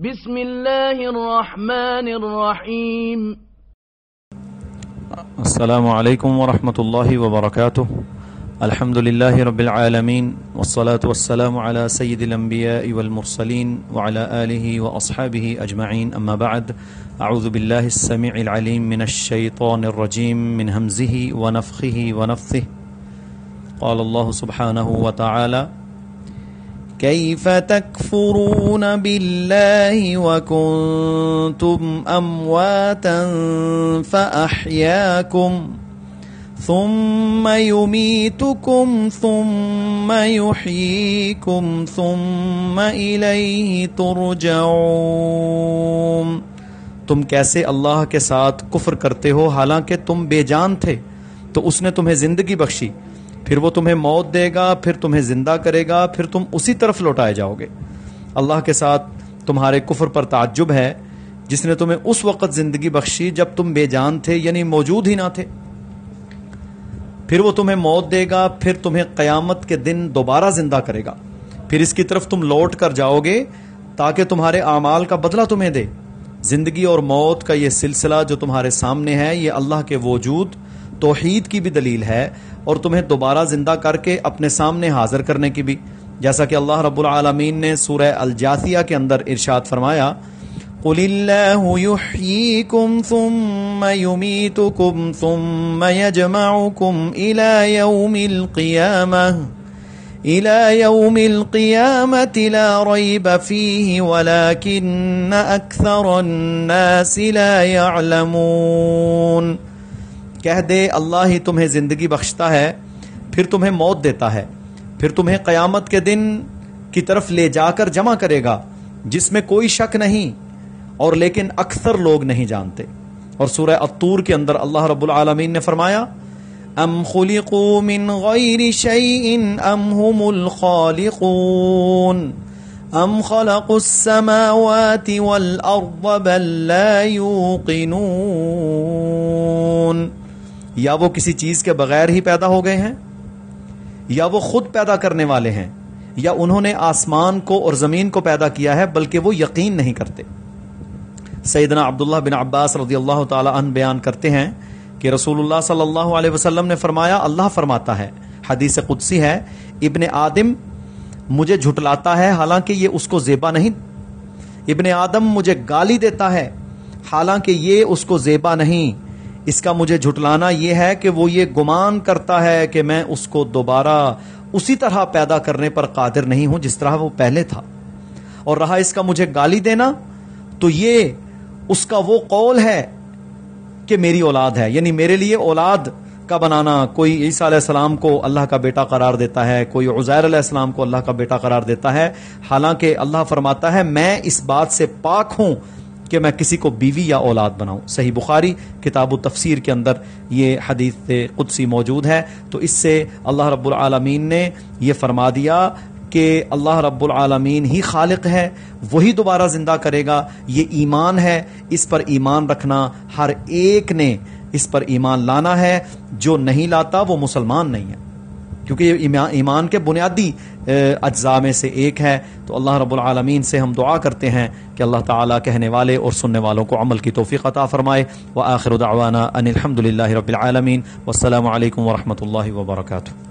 بسم الله الرحمن الرحيم السلام عليكم ورحمة الله وبركاته الحمد لله رب العالمين والصلاة والسلام على سيد الأنبياء والمرسلين وعلى آله وأصحابه أجمعين أما بعد أعوذ بالله السميع العليم من الشيطان الرجيم من همزه ونفخه ونفثه قال الله سبحانه وتعالى كيف تكفرون بالله وكنتم أمواتا فأحياكم ثم يميتكم ثم يحييكم ثم إليه ترجعون تم کیسے اللہ کے ساتھ کفر کرتے ہو؟ حالانکہ تم بے جان تھے تو اس نے تمہیں زندگی بخشی۔ پھر وہ تمہیں موت دے گا، پھر تمہیں زندہ کرے گا، پھر تم اسی طرف لوٹائے جاؤ گے۔ اللہ کے ساتھ تمہارے کفر پر تعجب ہے، جس نے تمہیں اس وقت زندگی بخشی جب تم بے جان تھے یعنی موجود ہی نہ تھے۔ پھر وہ تمہیں موت دے گا، پھر تمہیں قیامت کے دن دوبارہ زندہ کرے گا۔ پھر اس کی طرف تم لوٹ کر جاؤ گے، تاکہ تمہارے اعمال کا بدلہ تمہیں دے۔ زندگی اور موت کا یہ سلسلہ جو تمہارے سامنے ہے، یہ اللہ کے وجود توحید کی بھی دلیل ہے اور تمہیں دوبارہ زندہ کر کے اپنے سامنے حاضر کرنے کی بھی۔ جیسا کہ اللہ رب العالمین نے سورہ الجاثیہ کے اندر ارشاد فرمایا، قل اللہ یحییکم ثم یمیتکم ثم یجمعکم الى یوم القیامہ الى يوم القيامة لا ريب فيه ولكن اكثر الناس لا يعلمون۔ کہہ دے اللہ ہی تمہیں زندگی بخشتا ہے، پھر تمہیں موت دیتا ہے۔ پھر تمہیں قیامت کے دن کی طرف لے جا کر جمع کرے گا، جس میں کوئی شک نہیں، اور لیکن اکثر لوگ نہیں جانتے۔ اور سورہ الطور کے اندر اللہ رب العالمین نے فرمایا ام خلقوا من غیر شیء ام هم الخالقون ام خلقوا السماوات والارض بل لا يوقنون یا وہ کسی چیز کے بغیر ہی پیدا ہو گئے ہیں، یا وہ خود پیدا کرنے والے ہیں، یا انہوں نے آسمان کو اور زمین کو پیدا کیا ہے، بلکہ وہ یقین نہیں کرتے۔ سیدنا عبداللہ بن عباس رضی اللہ تعالی عنہ بیان کرتے ہیں کہ رسول اللہ صلی اللہ علیہ وسلم نے فرمایا، اللہ فرماتا ہے، حدیث قدسی ہے، ابن آدم مجھے جھٹلاتا ہے، حالانکہ یہ اس کو زیبا نہیں۔ ابن آدم مجھے گالی دیتا ہے، حالانکہ یہ اس کو زیبا نہیں۔ اس کا مجھے جھٹلانا یہ ہے کہ وہ یہ گمان کرتا ہے کہ میں اس کو دوبارہ اسی طرح پیدا کرنے پر قادر نہیں ہوں جس طرح وہ پہلے تھا۔ اور رہا اس کا مجھے گالی دینا، تو یہ اس کا وہ قول ہے کہ میری اولاد ہے۔ یعنی میرے لیے اولاد کا بنانا، کوئی عیسیٰ علیہ السلام کو اللہ کا بیٹا قرار دیتا ہے، کوئی عزیر علیہ السلام کو اللہ کا بیٹا قرار دیتا ہے۔ حالانکہ اللہ فرماتا ہے، میں اس بات سے پاک ہوں کہ میں کسی کو بیوی یا اولاد بناؤں۔ صحیح بخاری کتاب و تفسیر کے اندر یہ حدیث قدسی موجود ہے۔ تو اس سے اللہ رب العالمین نے یہ فرما دیا کہ اللہ رب العالمین ہی خالق ہے، وہی دوبارہ زندہ کرے گا۔ یہ ایمان ہے، اس پر ایمان رکھنا ہر ایک نے اس پر ایمان لانا ہے۔ جو نہیں لاتا وہ مسلمان نہیں ہے۔ کیونکہ یہ ایمان کے بنیادی اجزاء میں سے ایک ہے۔ تو اللہ رب العالمین سے ہم دعا کرتے ہیں کہ اللہ تعالیٰ کہنے والے اور سننے والوں کو عمل کی توفیق عطا فرمائے۔ و آخر دعوانا ان الحمد رب العالمین۔ والسلام علیکم ورحمۃ اللہ وبرکاتہ۔